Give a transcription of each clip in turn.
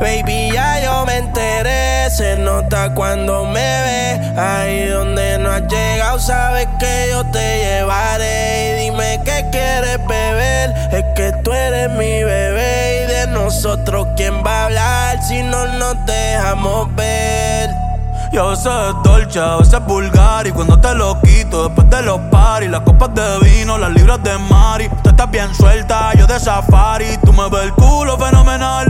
Baby, ya yo me enteré. Se nota cuando me ve. Ahí donde no has llegado, sabes que yo te llevaré. Y dime qué quieres beber. Es que tú eres mi bebé. Y de nosotros, ¿quién va a hablar si no nos dejamos ver? Y a veces es dolce, a veces es vulgar Y cuando te lo quito después de los paris Las copas de vino, las libras de mari Tú estás bien suelta, yo de safari Tú me ves el culo fenomenal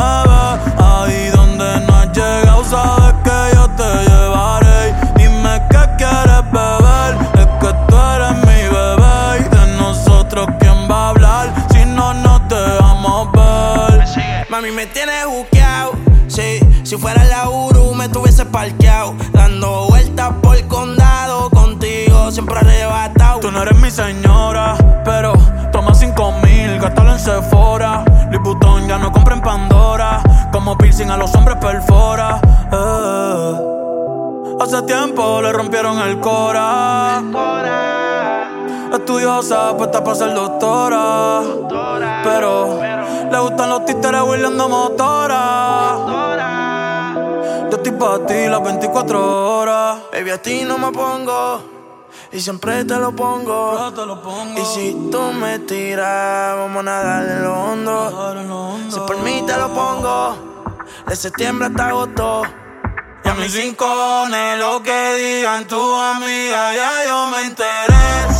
Mami, me tienes buqueado, sí. Si fuera la Uru, me tuviese parqueado, dando vueltas por el condado contigo, siempre arrebatado. Tú no eres mi señora, pero toma cinco mil, gástalo en Sephora. Louis ya no compra en Pandora, como piercing a los hombres perfora. Eh. Hace tiempo le rompieron el cora. Estudiosa, puesta para ser doctora. Pero, le gustan los títeres huirleando motora. Yo estoy para ti las 24 horas. Baby, a ti no me pongo. Y siempre te lo pongo. te lo pongo. Y si tú me tiras, vamos a nadar en lo hondo. Si por mí te lo pongo. De septiembre hasta agosto. Y a mis rincones, lo que digan tu amiga, ya yo me enteré.